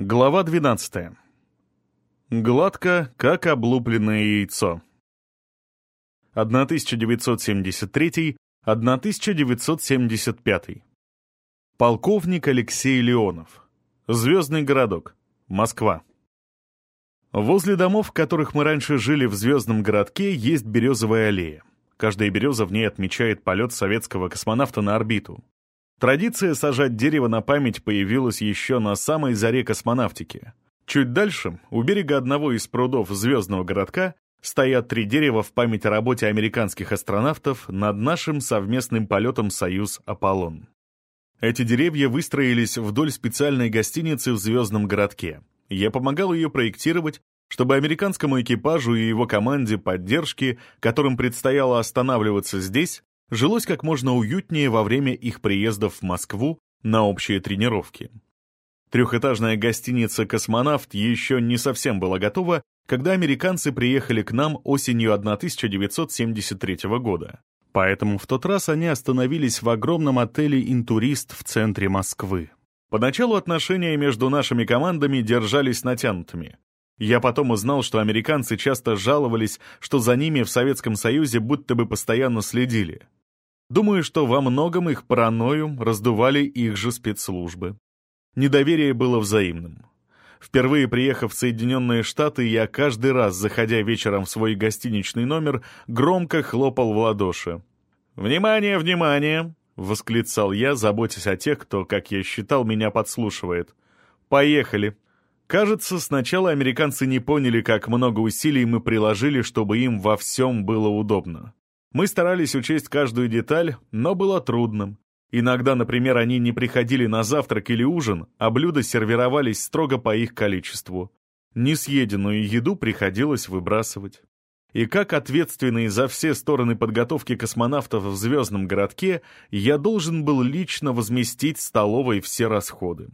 Глава 12. Гладко, как облупленное яйцо. 1973-1975. Полковник Алексей Леонов. Звездный городок. Москва. Возле домов, в которых мы раньше жили в Звездном городке, есть березовая аллея. Каждая береза в ней отмечает полет советского космонавта на орбиту. Традиция сажать дерево на память появилась еще на самой заре космонавтики. Чуть дальше, у берега одного из прудов звездного городка, стоят три дерева в память о работе американских астронавтов над нашим совместным полетом «Союз-Аполлон». Эти деревья выстроились вдоль специальной гостиницы в звездном городке. Я помогал ее проектировать, чтобы американскому экипажу и его команде поддержки, которым предстояло останавливаться здесь, жилось как можно уютнее во время их приездов в Москву на общие тренировки. Трехэтажная гостиница «Космонавт» еще не совсем была готова, когда американцы приехали к нам осенью 1973 года. Поэтому в тот раз они остановились в огромном отеле «Интурист» в центре Москвы. Поначалу отношения между нашими командами держались натянутыми. Я потом узнал, что американцы часто жаловались, что за ними в Советском Союзе будто бы постоянно следили. Думаю, что во многом их паранойю раздували их же спецслужбы. Недоверие было взаимным. Впервые приехав в Соединенные Штаты, я каждый раз, заходя вечером в свой гостиничный номер, громко хлопал в ладоши. «Внимание, внимание!» — восклицал я, заботясь о тех, кто, как я считал, меня подслушивает. «Поехали!» Кажется, сначала американцы не поняли, как много усилий мы приложили, чтобы им во всем было удобно. Мы старались учесть каждую деталь, но было трудным. Иногда, например, они не приходили на завтрак или ужин, а блюда сервировались строго по их количеству. Несъеденную еду приходилось выбрасывать. И как ответственный за все стороны подготовки космонавтов в звездном городке, я должен был лично возместить столовой все расходы.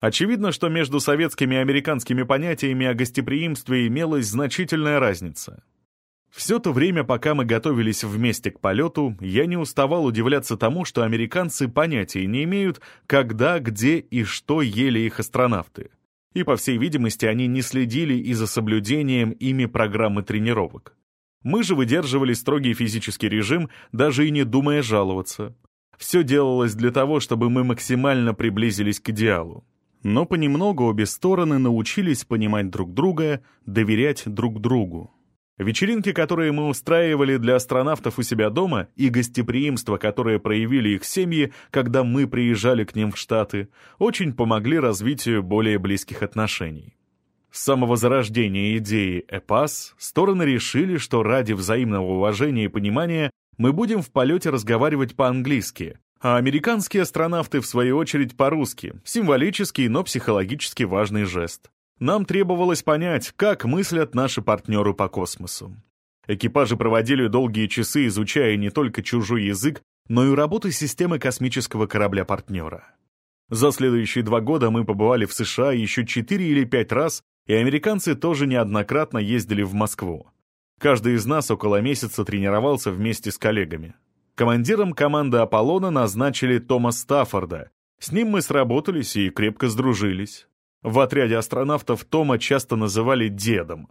Очевидно, что между советскими и американскими понятиями о гостеприимстве имелась значительная разница. Все то время, пока мы готовились вместе к полету, я не уставал удивляться тому, что американцы понятия не имеют, когда, где и что ели их астронавты. И, по всей видимости, они не следили и за соблюдением ими программы тренировок. Мы же выдерживали строгий физический режим, даже и не думая жаловаться. Все делалось для того, чтобы мы максимально приблизились к идеалу. Но понемногу обе стороны научились понимать друг друга, доверять друг другу. Вечеринки, которые мы устраивали для астронавтов у себя дома, и гостеприимство, которое проявили их семьи, когда мы приезжали к ним в Штаты, очень помогли развитию более близких отношений. С самого зарождения идеи ЭПАС стороны решили, что ради взаимного уважения и понимания мы будем в полете разговаривать по-английски, а американские астронавты, в свою очередь, по-русски, символический, но психологически важный жест. Нам требовалось понять, как мыслят наши партнеры по космосу. Экипажи проводили долгие часы, изучая не только чужой язык, но и работу системы космического корабля-партнера. За следующие два года мы побывали в США еще четыре или пять раз, и американцы тоже неоднократно ездили в Москву. Каждый из нас около месяца тренировался вместе с коллегами. Командиром команды «Аполлона» назначили Тома Стаффорда. С ним мы сработались и крепко сдружились. В отряде астронавтов Тома часто называли дедом.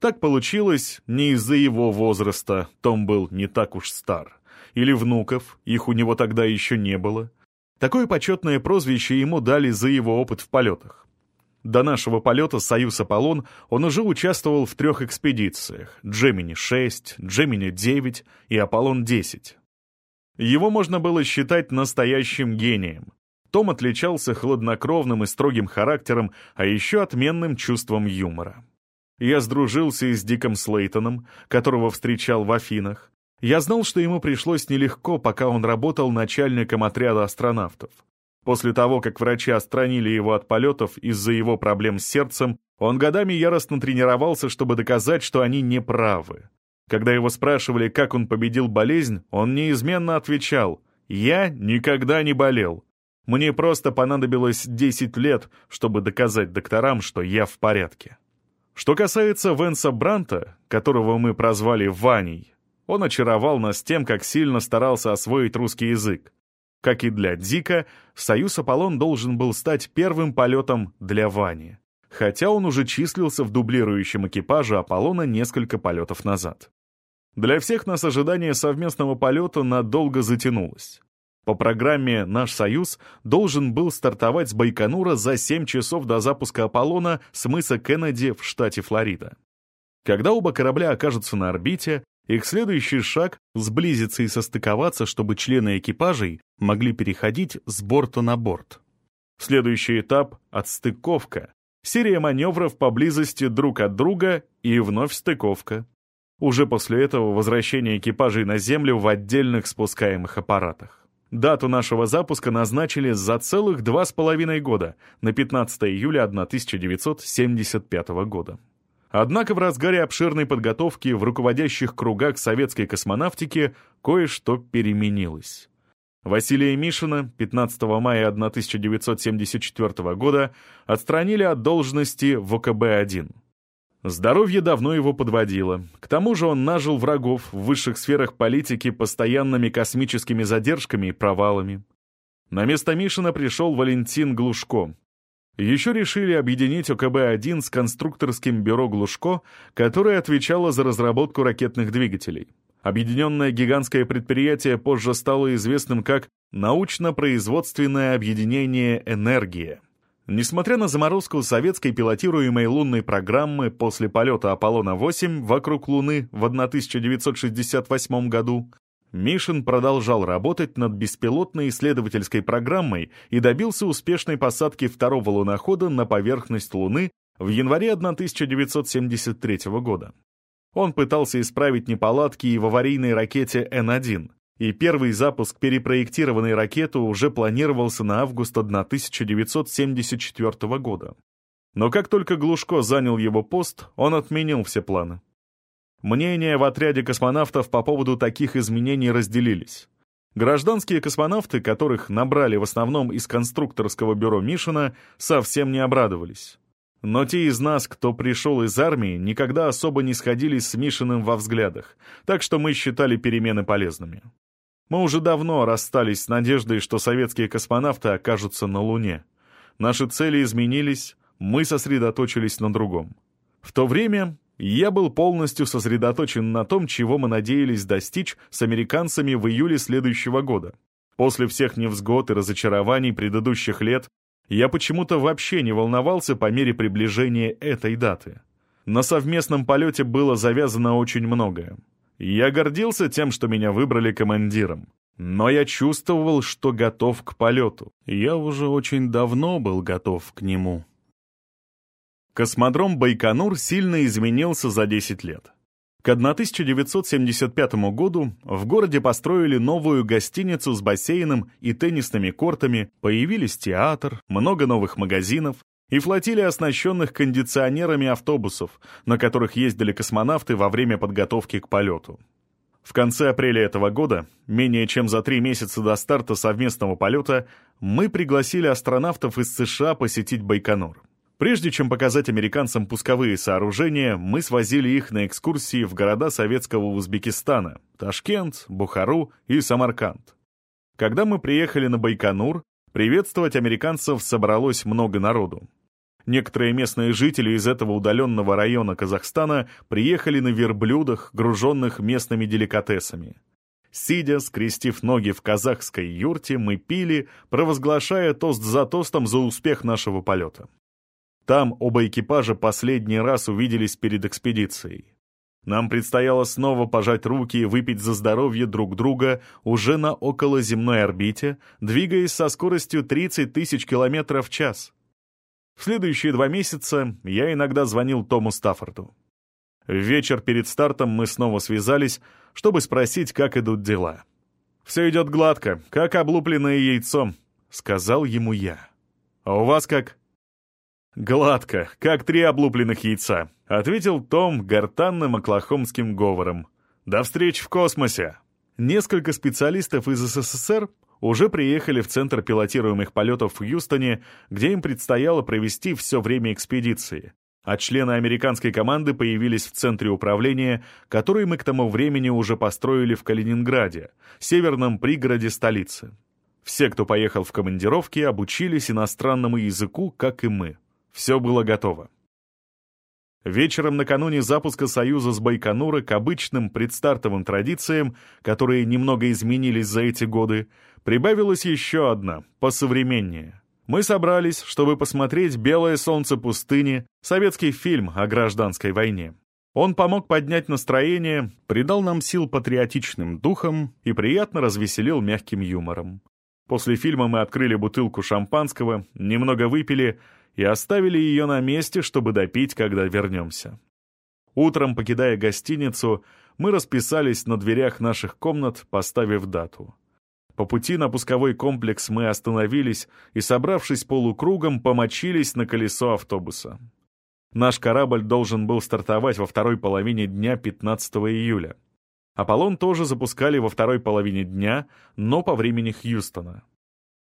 Так получилось не из-за его возраста, Том был не так уж стар. Или внуков, их у него тогда еще не было. Такое почетное прозвище ему дали за его опыт в полетах. До нашего полета «Союз Аполлон» он уже участвовал в трех экспедициях — «Джемини-6», «Джемини-9» и «Аполлон-10». Его можно было считать настоящим гением. Том отличался хладнокровным и строгим характером, а еще отменным чувством юмора. Я сдружился и с Диком Слейтоном, которого встречал в Афинах. Я знал, что ему пришлось нелегко, пока он работал начальником отряда астронавтов. После того, как врачи отстранили его от полетов из-за его проблем с сердцем, он годами яростно тренировался, чтобы доказать, что они не правы. Когда его спрашивали, как он победил болезнь, он неизменно отвечал «Я никогда не болел». Мне просто понадобилось 10 лет, чтобы доказать докторам, что я в порядке. Что касается Венса Бранта, которого мы прозвали Ваней, он очаровал нас тем, как сильно старался освоить русский язык. Как и для Дика, «Союз Аполлон» должен был стать первым полетом для Вани, хотя он уже числился в дублирующем экипаже Аполлона несколько полетов назад. Для всех нас ожидание совместного полета надолго затянулось. По программе «Наш Союз» должен был стартовать с Байконура за 7 часов до запуска Аполлона с мыса Кеннеди в штате Флорида. Когда оба корабля окажутся на орбите, их следующий шаг — сблизиться и состыковаться, чтобы члены экипажей могли переходить с борта на борт. Следующий этап — отстыковка. Серия маневров поблизости друг от друга и вновь стыковка. Уже после этого возвращение экипажей на Землю в отдельных спускаемых аппаратах. Дату нашего запуска назначили за целых два с половиной года, на 15 июля 1975 года. Однако в разгаре обширной подготовки в руководящих кругах советской космонавтики кое-что переменилось. Василия Мишина 15 мая 1974 года отстранили от должности в ОКБ-1. Здоровье давно его подводило. К тому же он нажил врагов в высших сферах политики постоянными космическими задержками и провалами. На место Мишина пришел Валентин Глушко, еще решили объединить ОКБ-1 с конструкторским бюро «Глушко», которое отвечало за разработку ракетных двигателей. Объединенное гигантское предприятие позже стало известным как «Научно-производственное объединение «Энергия». Несмотря на заморозку советской пилотируемой лунной программы после полета Аполлона-8 вокруг Луны в 1968 году, Мишин продолжал работать над беспилотной исследовательской программой и добился успешной посадки второго лунохода на поверхность Луны в январе 1973 года. Он пытался исправить неполадки и в аварийной ракете Н-1, и первый запуск перепроектированной ракеты уже планировался на август 1974 года. Но как только Глушко занял его пост, он отменил все планы. Мнения в отряде космонавтов по поводу таких изменений разделились. Гражданские космонавты, которых набрали в основном из конструкторского бюро Мишина, совсем не обрадовались. Но те из нас, кто пришел из армии, никогда особо не сходились с Мишиным во взглядах, так что мы считали перемены полезными. Мы уже давно расстались с надеждой, что советские космонавты окажутся на Луне. Наши цели изменились, мы сосредоточились на другом. В то время я был полностью сосредоточен на том, чего мы надеялись достичь с американцами в июле следующего года. После всех невзгод и разочарований предыдущих лет я почему-то вообще не волновался по мере приближения этой даты. На совместном полете было завязано очень многое. Я гордился тем, что меня выбрали командиром. Но я чувствовал, что готов к полету. Я уже очень давно был готов к нему. Космодром Байконур сильно изменился за 10 лет. К 1975 году в городе построили новую гостиницу с бассейном и теннисными кортами, появились театр, много новых магазинов и флотилия оснащенных кондиционерами автобусов, на которых ездили космонавты во время подготовки к полету. В конце апреля этого года, менее чем за три месяца до старта совместного полета, мы пригласили астронавтов из США посетить Байконур. Прежде чем показать американцам пусковые сооружения, мы свозили их на экскурсии в города советского Узбекистана – Ташкент, Бухару и Самарканд. Когда мы приехали на Байконур, приветствовать американцев собралось много народу. Некоторые местные жители из этого удаленного района Казахстана приехали на верблюдах, груженных местными деликатесами. Сидя, скрестив ноги в казахской юрте, мы пили, провозглашая тост за тостом за успех нашего полета. Там оба экипажа последний раз увиделись перед экспедицией. Нам предстояло снова пожать руки и выпить за здоровье друг друга уже на околоземной орбите, двигаясь со скоростью 30 тысяч километров в час. В следующие два месяца я иногда звонил Тому Стаффорду. Вечер перед стартом мы снова связались, чтобы спросить, как идут дела. «Все идет гладко, как облупленное яйцо», — сказал ему я. «А у вас как?» «Гладко, как три облупленных яйца», — ответил Том гортанным оклахомским говором. «До встречи в космосе!» Несколько специалистов из СССР уже приехали в Центр пилотируемых полетов в Хьюстоне, где им предстояло провести все время экспедиции. А члены американской команды появились в Центре управления, который мы к тому времени уже построили в Калининграде, северном пригороде столицы. Все, кто поехал в командировки, обучились иностранному языку, как и мы. Все было готово. Вечером накануне запуска Союза с Байконура к обычным предстартовым традициям, которые немного изменились за эти годы, прибавилась еще одна, посовременнее. Мы собрались, чтобы посмотреть «Белое солнце пустыни», советский фильм о гражданской войне. Он помог поднять настроение, придал нам сил патриотичным духом и приятно развеселил мягким юмором. После фильма мы открыли бутылку шампанского, немного выпили и оставили ее на месте, чтобы допить, когда вернемся. Утром, покидая гостиницу, мы расписались на дверях наших комнат, поставив дату. По пути на пусковой комплекс мы остановились и, собравшись полукругом, помочились на колесо автобуса. Наш корабль должен был стартовать во второй половине дня 15 июля. Аполлон тоже запускали во второй половине дня, но по времени Хьюстона.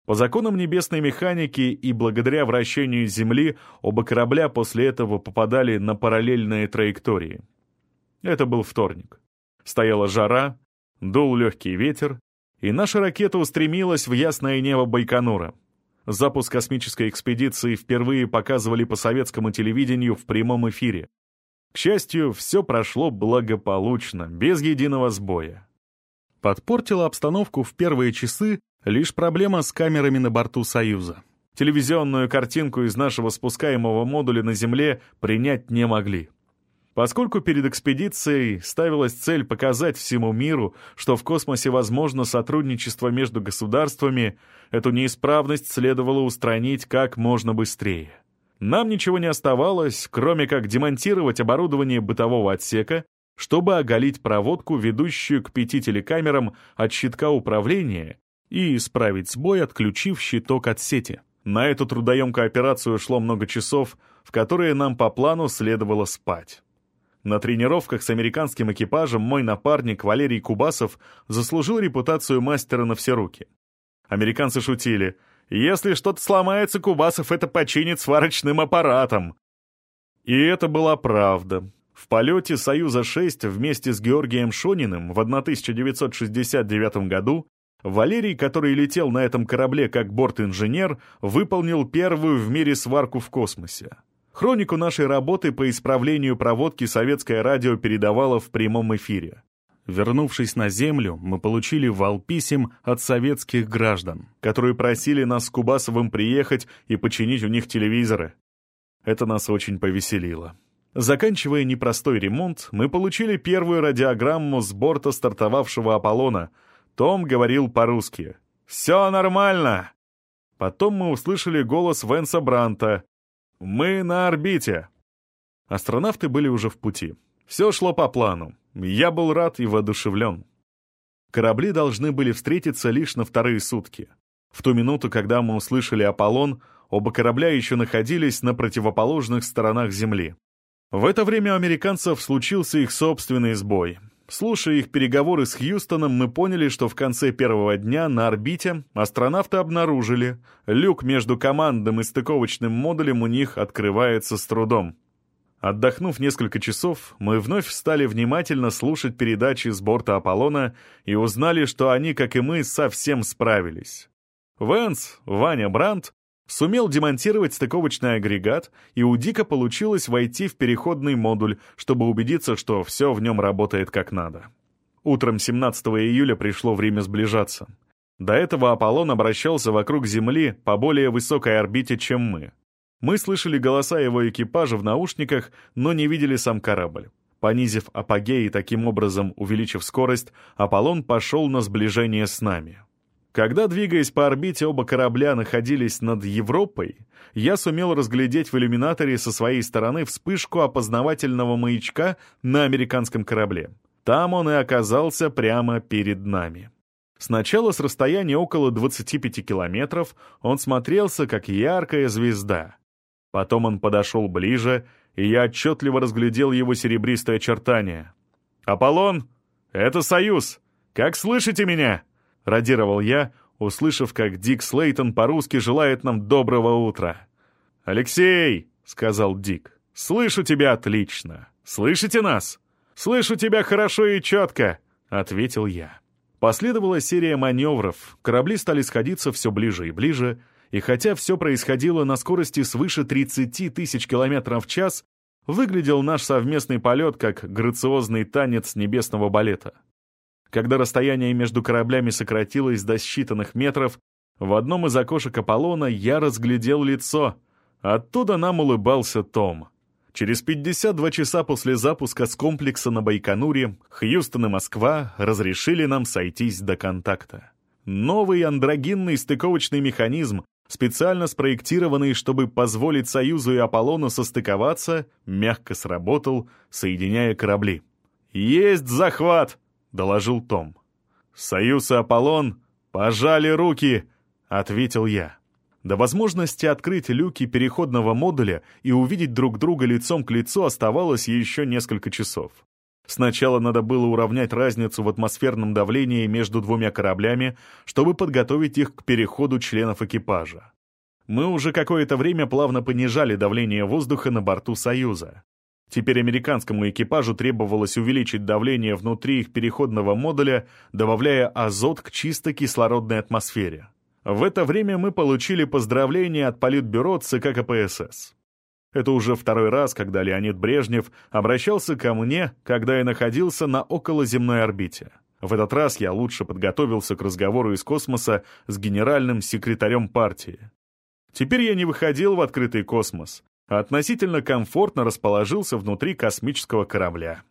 По законам небесной механики и благодаря вращению Земли оба корабля после этого попадали на параллельные траектории. Это был вторник. Стояла жара, дул легкий ветер, и наша ракета устремилась в ясное небо Байконура. Запуск космической экспедиции впервые показывали по советскому телевидению в прямом эфире. К счастью, все прошло благополучно, без единого сбоя. Подпортила обстановку в первые часы лишь проблема с камерами на борту «Союза». Телевизионную картинку из нашего спускаемого модуля на Земле принять не могли. Поскольку перед экспедицией ставилась цель показать всему миру, что в космосе возможно сотрудничество между государствами, эту неисправность следовало устранить как можно быстрее. Нам ничего не оставалось, кроме как демонтировать оборудование бытового отсека, чтобы оголить проводку, ведущую к пяти телекамерам от щитка управления, и исправить сбой, отключив щиток от сети. На эту трудоемкую операцию шло много часов, в которые нам по плану следовало спать. На тренировках с американским экипажем мой напарник Валерий Кубасов заслужил репутацию мастера на все руки. Американцы шутили, «Если что-то сломается, Кубасов это починит сварочным аппаратом». И это была правда. В полете «Союза-6» вместе с Георгием Шониным в 1969 году Валерий, который летел на этом корабле как борт-инженер, выполнил первую в мире сварку в космосе. Хронику нашей работы по исправлению проводки советское радио передавало в прямом эфире. Вернувшись на Землю, мы получили вал писем от советских граждан, которые просили нас с Кубасовым приехать и починить у них телевизоры. Это нас очень повеселило. Заканчивая непростой ремонт, мы получили первую радиограмму с борта стартовавшего «Аполлона». Том говорил по-русски. «Все нормально!» Потом мы услышали голос Венса Бранта. «Мы на орбите!» Астронавты были уже в пути. Все шло по плану. Я был рад и воодушевлен. Корабли должны были встретиться лишь на вторые сутки. В ту минуту, когда мы услышали «Аполлон», оба корабля еще находились на противоположных сторонах Земли. В это время у американцев случился их собственный сбой. Слушая их переговоры с Хьюстоном, мы поняли, что в конце первого дня на орбите астронавты обнаружили, люк между командным и стыковочным модулем у них открывается с трудом. Отдохнув несколько часов, мы вновь стали внимательно слушать передачи с борта Аполлона и узнали, что они, как и мы, совсем справились. Вэнс, Ваня Брандт Сумел демонтировать стыковочный агрегат, и у Дика получилось войти в переходный модуль, чтобы убедиться, что все в нем работает как надо. Утром 17 июля пришло время сближаться. До этого Аполлон обращался вокруг Земли по более высокой орбите, чем мы. Мы слышали голоса его экипажа в наушниках, но не видели сам корабль. Понизив апогей и таким образом увеличив скорость, Аполлон пошел на сближение с нами. Когда, двигаясь по орбите, оба корабля находились над Европой, я сумел разглядеть в иллюминаторе со своей стороны вспышку опознавательного маячка на американском корабле. Там он и оказался прямо перед нами. Сначала с расстояния около 25 километров он смотрелся как яркая звезда. Потом он подошел ближе, и я отчетливо разглядел его серебристое очертание. «Аполлон, это Союз! Как слышите меня?» — радировал я, услышав, как Дик Слейтон по-русски желает нам доброго утра. «Алексей!» — сказал Дик. «Слышу тебя отлично. Слышите нас?» «Слышу тебя хорошо и четко», — ответил я. Последовала серия маневров, корабли стали сходиться все ближе и ближе, и хотя все происходило на скорости свыше 30 тысяч километров в час, выглядел наш совместный полет как грациозный танец небесного балета. Когда расстояние между кораблями сократилось до считанных метров, в одном из окошек Аполлона я разглядел лицо. Оттуда нам улыбался Том. Через 52 часа после запуска с комплекса на Байконуре Хьюстон и Москва разрешили нам сойтись до контакта. Новый андрогинный стыковочный механизм, специально спроектированный, чтобы позволить Союзу и Аполлону состыковаться, мягко сработал, соединяя корабли. «Есть захват!» — доложил Том. «Союз и Аполлон пожали руки!» — ответил я. До возможности открыть люки переходного модуля и увидеть друг друга лицом к лицу оставалось еще несколько часов. Сначала надо было уравнять разницу в атмосферном давлении между двумя кораблями, чтобы подготовить их к переходу членов экипажа. Мы уже какое-то время плавно понижали давление воздуха на борту «Союза». Теперь американскому экипажу требовалось увеличить давление внутри их переходного модуля, добавляя азот к чисто кислородной атмосфере. В это время мы получили поздравления от Политбюро ЦК КПСС. Это уже второй раз, когда Леонид Брежнев обращался ко мне, когда я находился на околоземной орбите. В этот раз я лучше подготовился к разговору из космоса с генеральным секретарем партии. Теперь я не выходил в открытый космос, относительно комфортно расположился внутри космического корабля.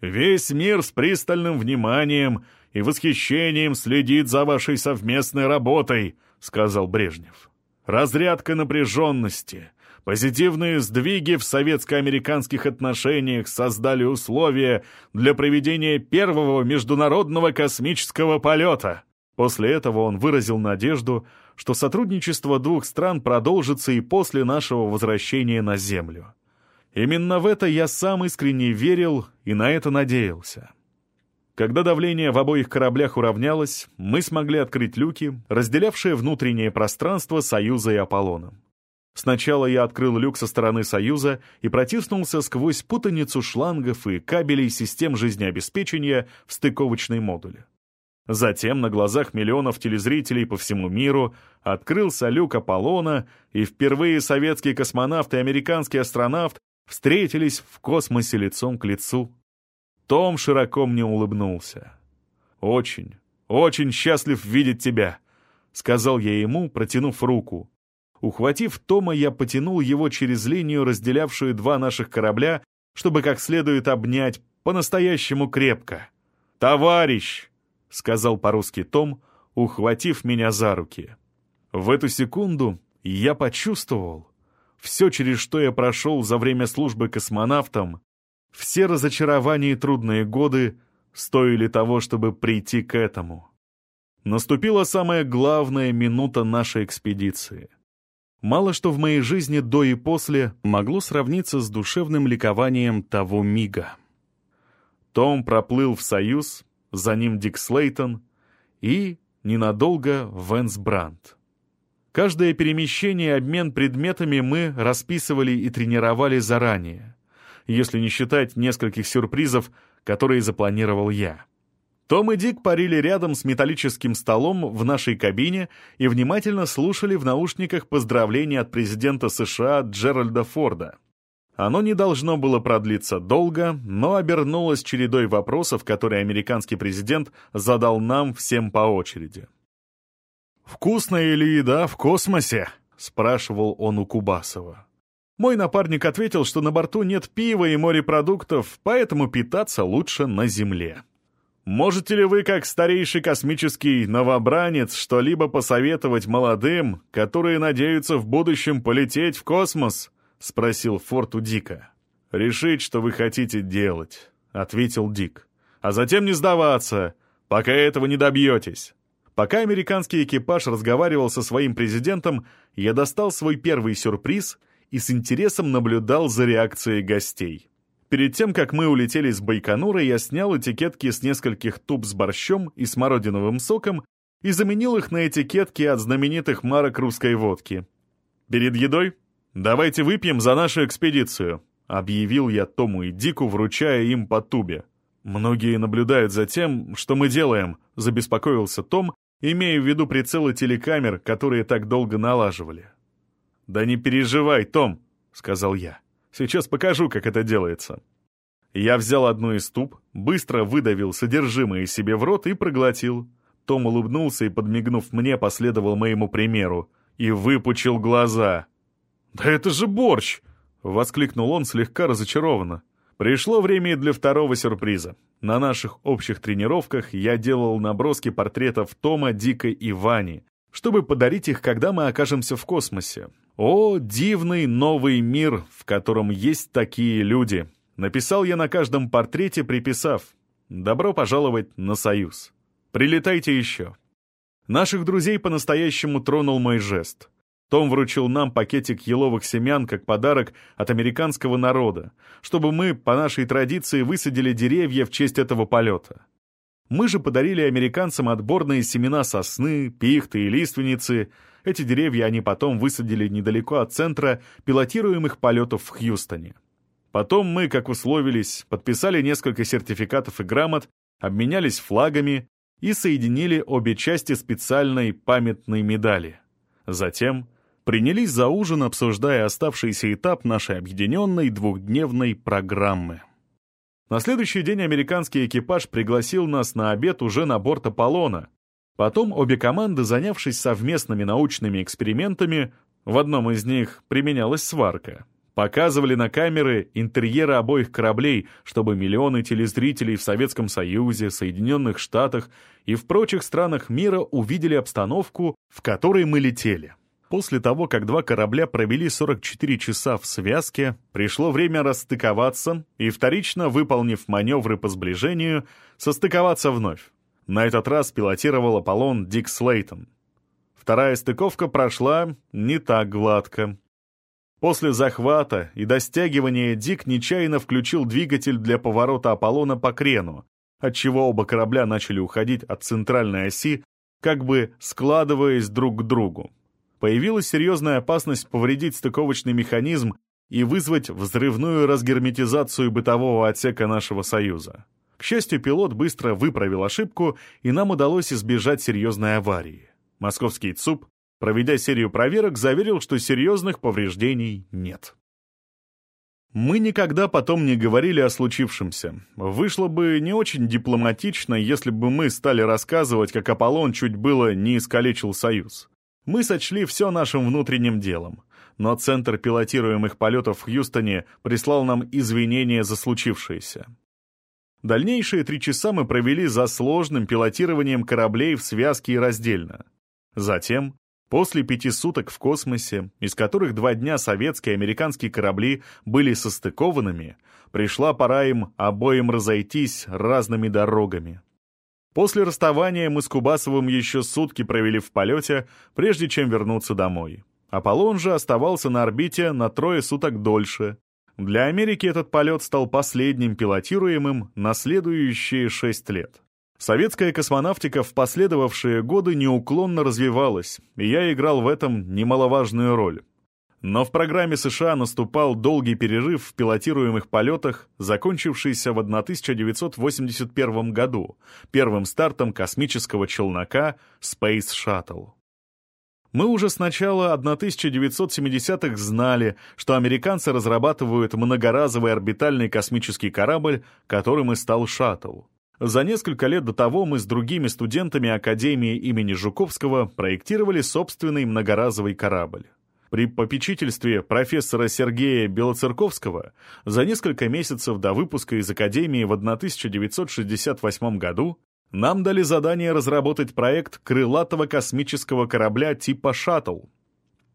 Весь мир с пристальным вниманием и восхищением следит за вашей совместной работой», — сказал Брежнев. «Разрядка напряженности, позитивные сдвиги в советско-американских отношениях создали условия для проведения первого международного космического полета». После этого он выразил надежду, что сотрудничество двух стран продолжится и после нашего возвращения на Землю. Именно в это я сам искренне верил и на это надеялся. Когда давление в обоих кораблях уравнялось, мы смогли открыть люки, разделявшие внутреннее пространство Союза и Аполлона. Сначала я открыл люк со стороны Союза и протиснулся сквозь путаницу шлангов и кабелей систем жизнеобеспечения в стыковочный модуль. Затем на глазах миллионов телезрителей по всему миру открылся люк Аполлона, и впервые советский космонавт и американский астронавт встретились в космосе лицом к лицу. Том широко мне улыбнулся. «Очень, очень счастлив видеть тебя», — сказал я ему, протянув руку. Ухватив Тома, я потянул его через линию, разделявшую два наших корабля, чтобы как следует обнять по-настоящему крепко. «Товарищ!» — сказал по-русски Том, ухватив меня за руки. В эту секунду я почувствовал, все, через что я прошел за время службы космонавтом, все разочарования и трудные годы стоили того, чтобы прийти к этому. Наступила самая главная минута нашей экспедиции. Мало что в моей жизни до и после могло сравниться с душевным ликованием того мига. Том проплыл в Союз, за ним Дик Слейтон и, ненадолго, Венс Брандт. Каждое перемещение и обмен предметами мы расписывали и тренировали заранее, если не считать нескольких сюрпризов, которые запланировал я. Том и Дик парили рядом с металлическим столом в нашей кабине и внимательно слушали в наушниках поздравления от президента США Джеральда Форда. Оно не должно было продлиться долго, но обернулось чередой вопросов, которые американский президент задал нам всем по очереди. «Вкусная ли еда в космосе?» — спрашивал он у Кубасова. Мой напарник ответил, что на борту нет пива и морепродуктов, поэтому питаться лучше на Земле. «Можете ли вы, как старейший космический новобранец, что-либо посоветовать молодым, которые надеются в будущем полететь в космос?» — спросил Форту Дика. «Решить, что вы хотите делать», — ответил Дик. «А затем не сдаваться, пока этого не добьетесь». Пока американский экипаж разговаривал со своим президентом, я достал свой первый сюрприз и с интересом наблюдал за реакцией гостей. Перед тем, как мы улетели с Байконура, я снял этикетки с нескольких туб с борщом и смородиновым соком и заменил их на этикетки от знаменитых марок русской водки. «Перед едой давайте выпьем за нашу экспедицию», — объявил я Тому и Дику, вручая им по тубе. Многие наблюдают за тем, что мы делаем, забеспокоился Том, имея в виду прицелы телекамер, которые так долго налаживали. «Да не переживай, Том», — сказал я. «Сейчас покажу, как это делается». Я взял одну из туб, быстро выдавил содержимое себе в рот и проглотил. Том улыбнулся и, подмигнув мне, последовал моему примеру и выпучил глаза. «Да это же борщ!» — воскликнул он слегка разочарованно. Пришло время и для второго сюрприза. На наших общих тренировках я делал наброски портретов Тома, Дика и Вани, чтобы подарить их, когда мы окажемся в космосе. О, дивный новый мир, в котором есть такие люди! Написал я на каждом портрете, приписав «Добро пожаловать на Союз». Прилетайте еще. Наших друзей по-настоящему тронул мой жест. Том вручил нам пакетик еловых семян как подарок от американского народа, чтобы мы, по нашей традиции, высадили деревья в честь этого полета. Мы же подарили американцам отборные семена сосны, пихты и лиственницы. Эти деревья они потом высадили недалеко от центра пилотируемых полетов в Хьюстоне. Потом мы, как условились, подписали несколько сертификатов и грамот, обменялись флагами и соединили обе части специальной памятной медали. Затем принялись за ужин, обсуждая оставшийся этап нашей объединенной двухдневной программы. На следующий день американский экипаж пригласил нас на обед уже на борт Аполлона. Потом обе команды, занявшись совместными научными экспериментами, в одном из них применялась сварка, показывали на камеры интерьеры обоих кораблей, чтобы миллионы телезрителей в Советском Союзе, Соединенных Штатах и в прочих странах мира увидели обстановку, в которой мы летели. После того, как два корабля провели 44 часа в связке, пришло время расстыковаться и, вторично выполнив маневры по сближению, состыковаться вновь. На этот раз пилотировал Аполлон Дик Слейтон. Вторая стыковка прошла не так гладко. После захвата и достягивания Дик нечаянно включил двигатель для поворота Аполлона по крену, отчего оба корабля начали уходить от центральной оси, как бы складываясь друг к другу появилась серьезная опасность повредить стыковочный механизм и вызвать взрывную разгерметизацию бытового отсека нашего Союза. К счастью, пилот быстро выправил ошибку, и нам удалось избежать серьезной аварии. Московский ЦУП, проведя серию проверок, заверил, что серьезных повреждений нет. Мы никогда потом не говорили о случившемся. Вышло бы не очень дипломатично, если бы мы стали рассказывать, как Аполлон чуть было не искалечил Союз. Мы сочли все нашим внутренним делом, но Центр пилотируемых полетов в Хьюстоне прислал нам извинения за случившееся. Дальнейшие три часа мы провели за сложным пилотированием кораблей в связке и раздельно. Затем, после пяти суток в космосе, из которых два дня советские и американские корабли были состыкованными, пришла пора им обоим разойтись разными дорогами. После расставания мы с Кубасовым еще сутки провели в полете, прежде чем вернуться домой. Аполлон же оставался на орбите на трое суток дольше. Для Америки этот полет стал последним пилотируемым на следующие шесть лет. Советская космонавтика в последовавшие годы неуклонно развивалась, и я играл в этом немаловажную роль. Но в программе США наступал долгий перерыв в пилотируемых полетах, закончившийся в 1981 году, первым стартом космического челнока Space Shuttle. Мы уже с начала 1970-х знали, что американцы разрабатывают многоразовый орбитальный космический корабль, которым и стал «Шаттл». За несколько лет до того мы с другими студентами Академии имени Жуковского проектировали собственный многоразовый корабль. При попечительстве профессора Сергея Белоцерковского за несколько месяцев до выпуска из Академии в 1968 году нам дали задание разработать проект крылатого космического корабля типа «Шаттл».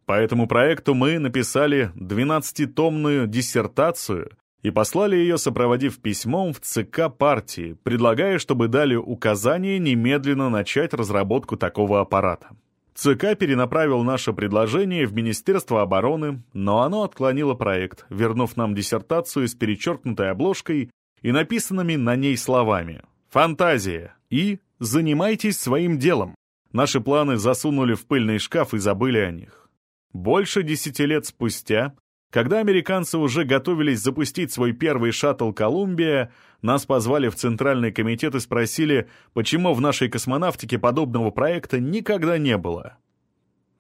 По этому проекту мы написали 12-томную диссертацию и послали ее, сопроводив письмом в ЦК партии, предлагая, чтобы дали указание немедленно начать разработку такого аппарата. ЦК перенаправил наше предложение в Министерство обороны, но оно отклонило проект, вернув нам диссертацию с перечеркнутой обложкой и написанными на ней словами «Фантазия» и «Занимайтесь своим делом». Наши планы засунули в пыльный шкаф и забыли о них. Больше десяти лет спустя Когда американцы уже готовились запустить свой первый шаттл «Колумбия», нас позвали в Центральный комитет и спросили, почему в нашей космонавтике подобного проекта никогда не было.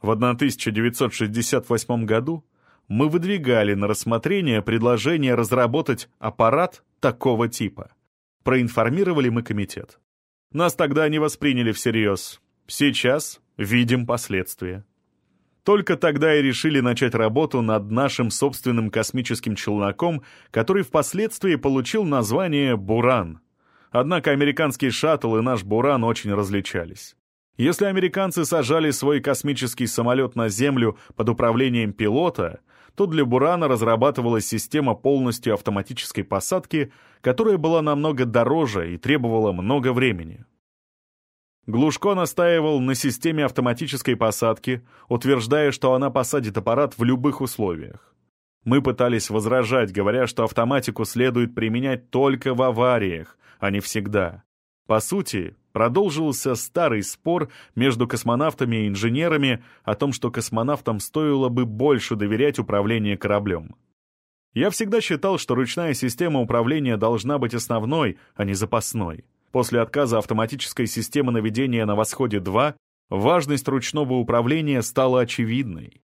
В 1968 году мы выдвигали на рассмотрение предложение разработать аппарат такого типа. Проинформировали мы комитет. Нас тогда не восприняли всерьез. Сейчас видим последствия. Только тогда и решили начать работу над нашим собственным космическим челноком, который впоследствии получил название «Буран». Однако американский шаттл и наш «Буран» очень различались. Если американцы сажали свой космический самолет на Землю под управлением пилота, то для «Бурана» разрабатывалась система полностью автоматической посадки, которая была намного дороже и требовала много времени. Глушко настаивал на системе автоматической посадки, утверждая, что она посадит аппарат в любых условиях. Мы пытались возражать, говоря, что автоматику следует применять только в авариях, а не всегда. По сути, продолжился старый спор между космонавтами и инженерами о том, что космонавтам стоило бы больше доверять управлению кораблем. Я всегда считал, что ручная система управления должна быть основной, а не запасной. После отказа автоматической системы наведения на «Восходе-2» важность ручного управления стала очевидной.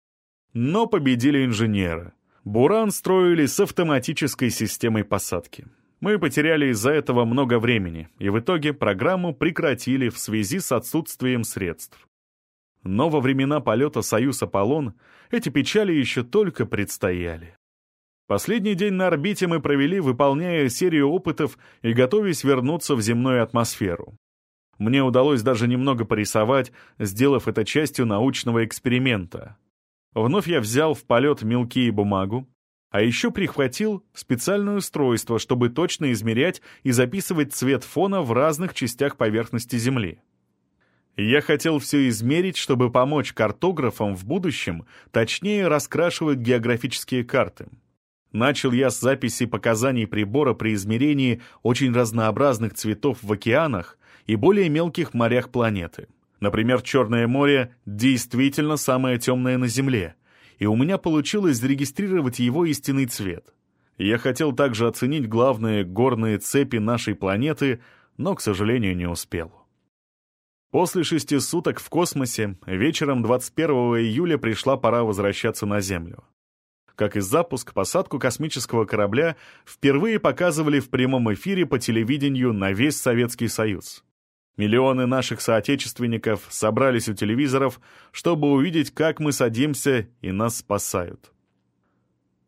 Но победили инженеры. «Буран» строили с автоматической системой посадки. Мы потеряли из-за этого много времени, и в итоге программу прекратили в связи с отсутствием средств. Но во времена полета «Союз-Аполлон» эти печали еще только предстояли. Последний день на орбите мы провели, выполняя серию опытов и готовясь вернуться в земную атмосферу. Мне удалось даже немного порисовать, сделав это частью научного эксперимента. Вновь я взял в полет мелки и бумагу, а еще прихватил специальное устройство, чтобы точно измерять и записывать цвет фона в разных частях поверхности Земли. Я хотел все измерить, чтобы помочь картографам в будущем точнее раскрашивать географические карты. Начал я с записи показаний прибора при измерении очень разнообразных цветов в океанах и более мелких морях планеты. Например, Черное море действительно самое темное на Земле, и у меня получилось зарегистрировать его истинный цвет. Я хотел также оценить главные горные цепи нашей планеты, но, к сожалению, не успел. После шести суток в космосе вечером 21 июля пришла пора возвращаться на Землю как и запуск, посадку космического корабля впервые показывали в прямом эфире по телевидению на весь Советский Союз. Миллионы наших соотечественников собрались у телевизоров, чтобы увидеть, как мы садимся и нас спасают.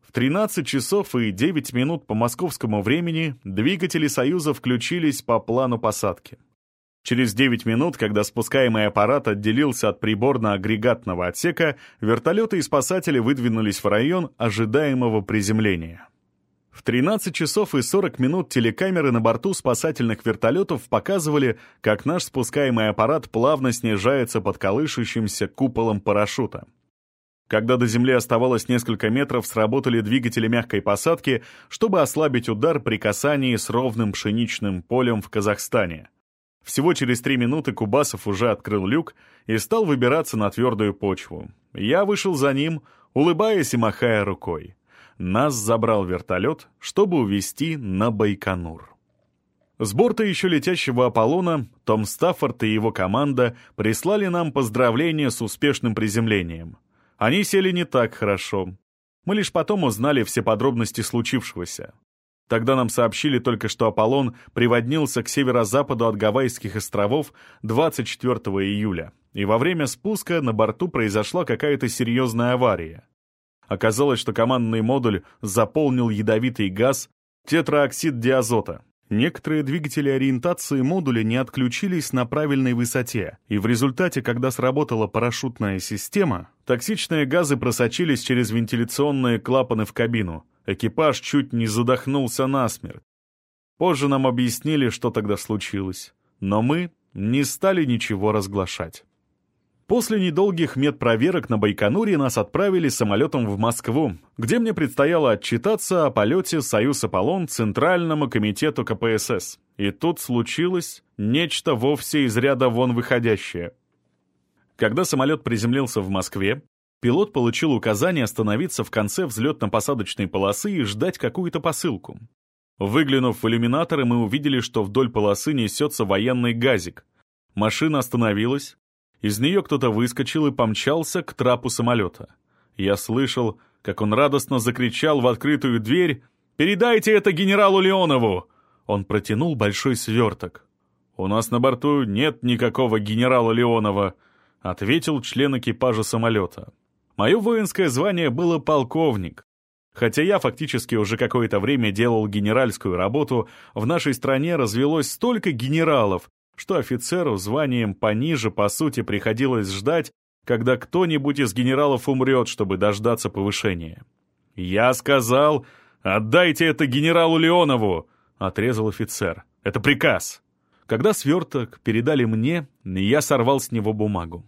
В 13 часов и 9 минут по московскому времени двигатели «Союза» включились по плану посадки. Через 9 минут, когда спускаемый аппарат отделился от приборно-агрегатного отсека, вертолеты и спасатели выдвинулись в район ожидаемого приземления. В 13 часов и 40 минут телекамеры на борту спасательных вертолетов показывали, как наш спускаемый аппарат плавно снижается под колышущимся куполом парашюта. Когда до земли оставалось несколько метров, сработали двигатели мягкой посадки, чтобы ослабить удар при касании с ровным пшеничным полем в Казахстане — всего через три минуты Кубасов уже открыл люк и стал выбираться на твердую почву. Я вышел за ним, улыбаясь и махая рукой. Нас забрал вертолет, чтобы увезти на Байконур. С борта еще летящего Аполлона Том Стаффорд и его команда прислали нам поздравления с успешным приземлением. Они сели не так хорошо. Мы лишь потом узнали все подробности случившегося. Тогда нам сообщили только, что Аполлон приводнился к северо-западу от Гавайских островов 24 июля, и во время спуска на борту произошла какая-то серьезная авария. Оказалось, что командный модуль заполнил ядовитый газ тетраоксид диазота. Некоторые двигатели ориентации модуля не отключились на правильной высоте, и в результате, когда сработала парашютная система, токсичные газы просочились через вентиляционные клапаны в кабину, Экипаж чуть не задохнулся насмерть. Позже нам объяснили, что тогда случилось, но мы не стали ничего разглашать. После недолгих медпроверок на Байконуре нас отправили самолетом в Москву, где мне предстояло отчитаться о полете «Союз-Аполлон» Центральному комитету КПСС. И тут случилось нечто вовсе из ряда вон выходящее. Когда самолет приземлился в Москве, Пилот получил указание остановиться в конце взлетно-посадочной полосы и ждать какую-то посылку. Выглянув в иллюминаторы, мы увидели, что вдоль полосы несется военный газик. Машина остановилась. Из нее кто-то выскочил и помчался к трапу самолета. Я слышал, как он радостно закричал в открытую дверь «Передайте это генералу Леонову!» Он протянул большой сверток. «У нас на борту нет никакого генерала Леонова», — ответил член экипажа самолета. Мое воинское звание было полковник. Хотя я фактически уже какое-то время делал генеральскую работу, в нашей стране развелось столько генералов, что офицеру званием пониже, по сути, приходилось ждать, когда кто-нибудь из генералов умрет, чтобы дождаться повышения. «Я сказал, отдайте это генералу Леонову!» — отрезал офицер. «Это приказ!» Когда сверток передали мне, я сорвал с него бумагу.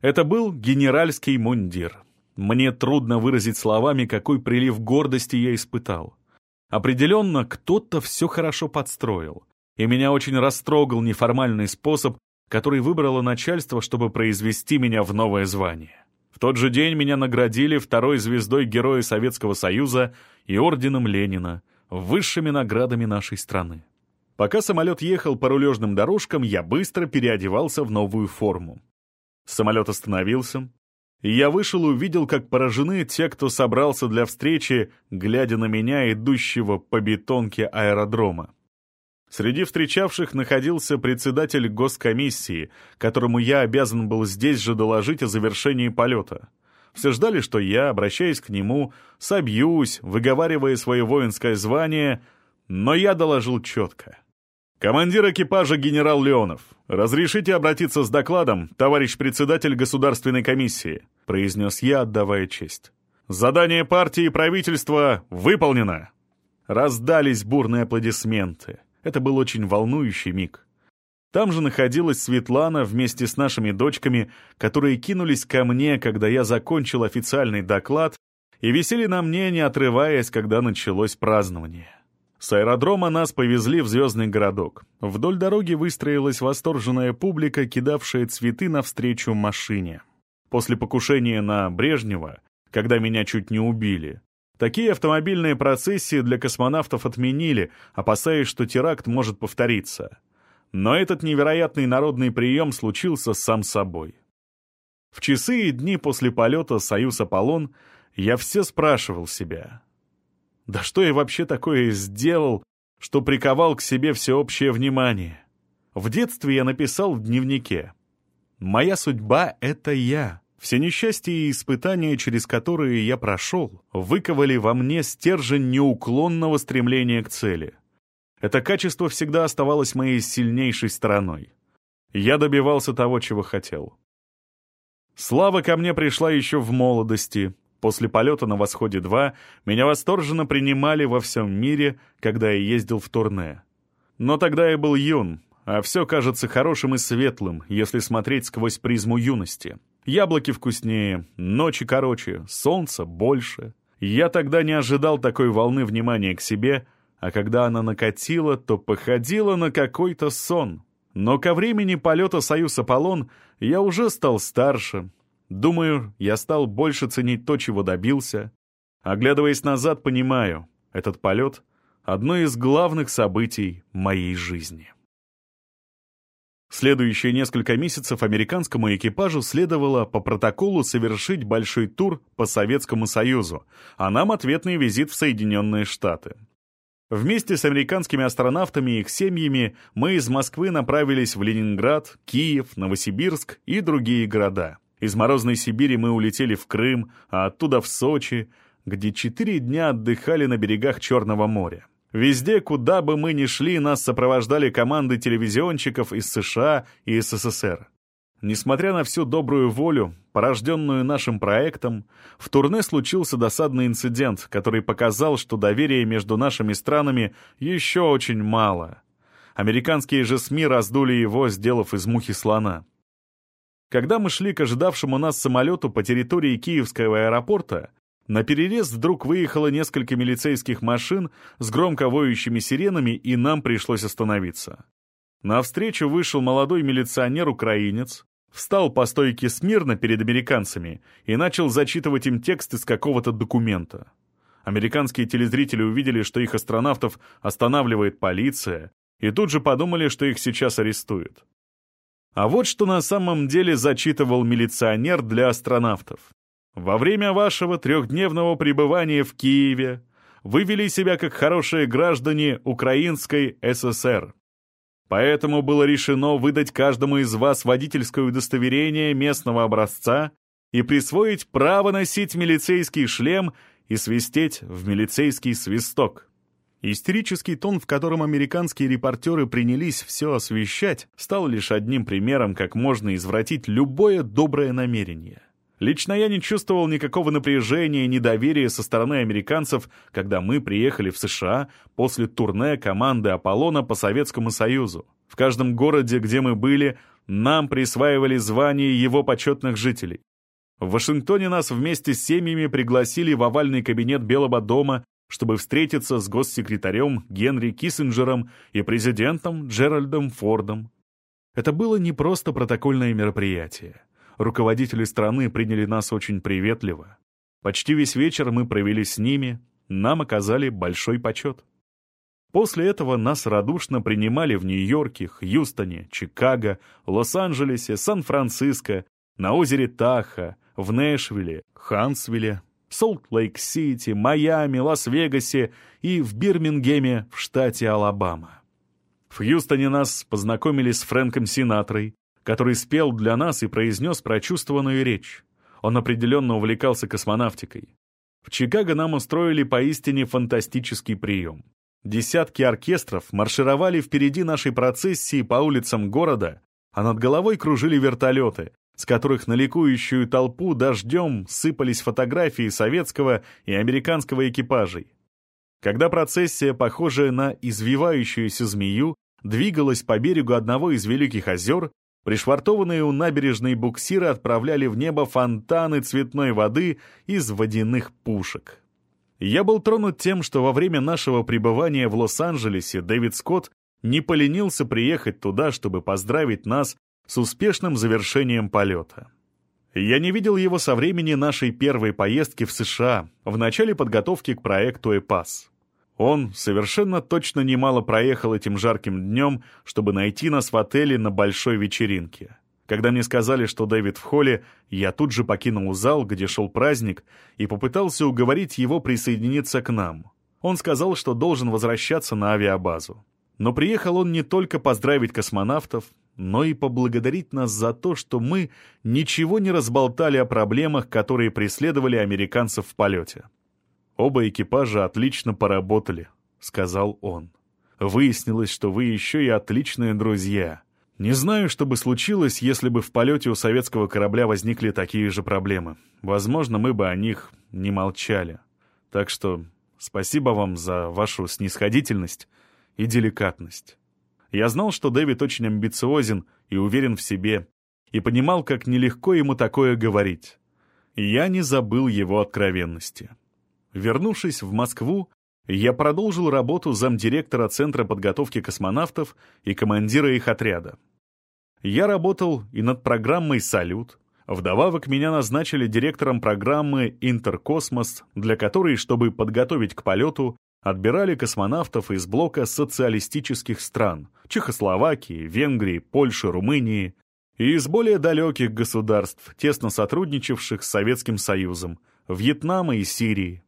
Это был генеральский мундир. Мне трудно выразить словами, какой прилив гордости я испытал. Определенно, кто-то все хорошо подстроил. И меня очень растрогал неформальный способ, который выбрало начальство, чтобы произвести меня в новое звание. В тот же день меня наградили второй звездой Героя Советского Союза и орденом Ленина, высшими наградами нашей страны. Пока самолет ехал по рулежным дорожкам, я быстро переодевался в новую форму. Самолет остановился, и я вышел и увидел, как поражены те, кто собрался для встречи, глядя на меня, идущего по бетонке аэродрома. Среди встречавших находился председатель госкомиссии, которому я обязан был здесь же доложить о завершении полета. Все ждали, что я, обращаясь к нему, собьюсь, выговаривая свое воинское звание, но я доложил четко. «Командир экипажа генерал Леонов, разрешите обратиться с докладом, товарищ председатель государственной комиссии», произнес я, отдавая честь. «Задание партии и правительства выполнено!» Раздались бурные аплодисменты. Это был очень волнующий миг. Там же находилась Светлана вместе с нашими дочками, которые кинулись ко мне, когда я закончил официальный доклад, и висели на мне, не отрываясь, когда началось празднование. С аэродрома нас повезли в звездный городок. Вдоль дороги выстроилась восторженная публика, кидавшая цветы навстречу машине. После покушения на Брежнева, когда меня чуть не убили, такие автомобильные процессии для космонавтов отменили, опасаясь, что теракт может повториться. Но этот невероятный народный прием случился сам собой. В часы и дни после полета «Союз-Аполлон» я все спрашивал себя — да что я вообще такое сделал, что приковал к себе всеобщее внимание? В детстве я написал в дневнике. «Моя судьба — это я». Все несчастья и испытания, через которые я прошел, выковали во мне стержень неуклонного стремления к цели. Это качество всегда оставалось моей сильнейшей стороной. Я добивался того, чего хотел. Слава ко мне пришла еще в молодости, После полета на «Восходе-2» меня восторженно принимали во всем мире, когда я ездил в турне. Но тогда я был юн, а все кажется хорошим и светлым, если смотреть сквозь призму юности. Яблоки вкуснее, ночи короче, солнца больше. Я тогда не ожидал такой волны внимания к себе, а когда она накатила, то походила на какой-то сон. Но ко времени полета «Союз-Аполлон» я уже стал старше, Думаю, я стал больше ценить то, чего добился. Оглядываясь назад, понимаю, этот полет — одно из главных событий моей жизни. Следующие несколько месяцев американскому экипажу следовало по протоколу совершить большой тур по Советскому Союзу, а нам ответный визит в Соединенные Штаты. Вместе с американскими астронавтами и их семьями мы из Москвы направились в Ленинград, Киев, Новосибирск и другие города. Из морозной Сибири мы улетели в Крым, а оттуда в Сочи, где четыре дня отдыхали на берегах Черного моря. Везде, куда бы мы ни шли, нас сопровождали команды телевизионщиков из США и СССР. Несмотря на всю добрую волю, порожденную нашим проектом, в турне случился досадный инцидент, который показал, что доверия между нашими странами еще очень мало. Американские же СМИ раздули его, сделав из мухи слона. Когда мы шли к ожидавшему нас самолету по территории Киевского аэропорта, на перерез вдруг выехало несколько милицейских машин с громко воющими сиренами, и нам пришлось остановиться. Навстречу вышел молодой милиционер-украинец, встал по стойке смирно перед американцами и начал зачитывать им текст из какого-то документа. Американские телезрители увидели, что их астронавтов останавливает полиция, и тут же подумали, что их сейчас арестуют. А вот что на самом деле зачитывал милиционер для астронавтов. «Во время вашего трехдневного пребывания в Киеве вы вели себя как хорошие граждане Украинской ССР. Поэтому было решено выдать каждому из вас водительское удостоверение местного образца и присвоить право носить милицейский шлем и свистеть в милицейский свисток. Истерический тон, в котором американские репортеры принялись все освещать, стал лишь одним примером, как можно извратить любое доброе намерение. Лично я не чувствовал никакого напряжения и недоверия со стороны американцев, когда мы приехали в США после турне команды «Аполлона» по Советскому Союзу. В каждом городе, где мы были, нам присваивали звание его почетных жителей. В Вашингтоне нас вместе с семьями пригласили в овальный кабинет Белого дома, чтобы встретиться с госсекретарем Генри Киссинджером и президентом Джеральдом Фордом. Это было не просто протокольное мероприятие. Руководители страны приняли нас очень приветливо. Почти весь вечер мы провели с ними, нам оказали большой почет. После этого нас радушно принимали в Нью-Йорке, Хьюстоне, Чикаго, Лос-Анджелесе, Сан-Франциско, на озере Тахо, в Нэшвилле, Хантсвилле, Солт-Лейк-Сити, Майами, Лас-Вегасе и в Бирмингеме в штате Алабама. В Хьюстоне нас познакомили с Фрэнком Синатрой, который спел для нас и произнес прочувствованную речь. Он определенно увлекался космонавтикой. В Чикаго нам устроили поистине фантастический прием. Десятки оркестров маршировали впереди нашей процессии по улицам города, а над головой кружили вертолеты, с которых на ликующую толпу дождем сыпались фотографии советского и американского экипажей. Когда процессия, похожая на извивающуюся змею, двигалась по берегу одного из великих озер, пришвартованные у набережной буксиры отправляли в небо фонтаны цветной воды из водяных пушек. Я был тронут тем, что во время нашего пребывания в Лос-Анджелесе Дэвид Скотт не поленился приехать туда, чтобы поздравить нас с успешным завершением полета. Я не видел его со времени нашей первой поездки в США, в начале подготовки к проекту «Эпас». Он совершенно точно немало проехал этим жарким днем, чтобы найти нас в отеле на большой вечеринке. Когда мне сказали, что Дэвид в холле, я тут же покинул зал, где шел праздник, и попытался уговорить его присоединиться к нам. Он сказал, что должен возвращаться на авиабазу. Но приехал он не только поздравить космонавтов, но и поблагодарить нас за то, что мы ничего не разболтали о проблемах, которые преследовали американцев в полете. «Оба экипажа отлично поработали», — сказал он. «Выяснилось, что вы еще и отличные друзья. Не знаю, что бы случилось, если бы в полете у советского корабля возникли такие же проблемы. Возможно, мы бы о них не молчали. Так что спасибо вам за вашу снисходительность и деликатность. Я знал, что Дэвид очень амбициозен и уверен в себе, и понимал, как нелегко ему такое говорить. я не забыл его откровенности. Вернувшись в Москву, я продолжил работу замдиректора Центра подготовки космонавтов и командира их отряда. Я работал и над программой «Салют», Вдобавок меня назначили директором программы «Интеркосмос», для которой, чтобы подготовить к полету, отбирали космонавтов из блока социалистических стран – Чехословакии, Венгрии, Польши, Румынии и из более далеких государств, тесно сотрудничавших с Советским Союзом – Вьетнама и Сирии.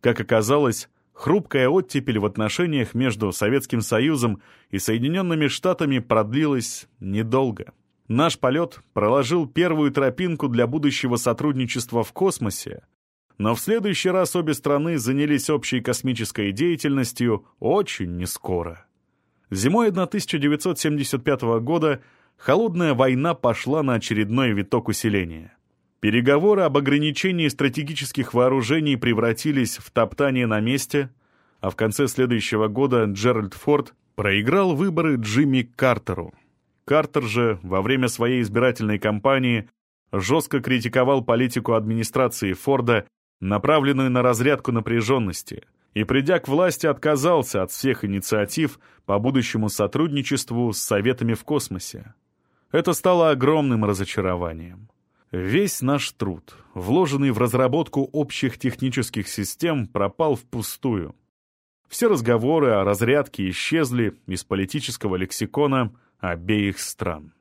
Как оказалось, хрупкая оттепель в отношениях между Советским Союзом и Соединенными Штатами продлилась недолго. Наш полет проложил первую тропинку для будущего сотрудничества в космосе, но в следующий раз обе страны занялись общей космической деятельностью очень нескоро. Зимой 1975 года холодная война пошла на очередной виток усиления. Переговоры об ограничении стратегических вооружений превратились в топтание на месте, а в конце следующего года Джеральд Форд проиграл выборы Джимми Картеру. Картер же во время своей избирательной кампании жестко критиковал политику администрации Форда направленную на разрядку напряженности, и, придя к власти, отказался от всех инициатив по будущему сотрудничеству с Советами в космосе. Это стало огромным разочарованием. Весь наш труд, вложенный в разработку общих технических систем, пропал впустую. Все разговоры о разрядке исчезли из политического лексикона обеих стран.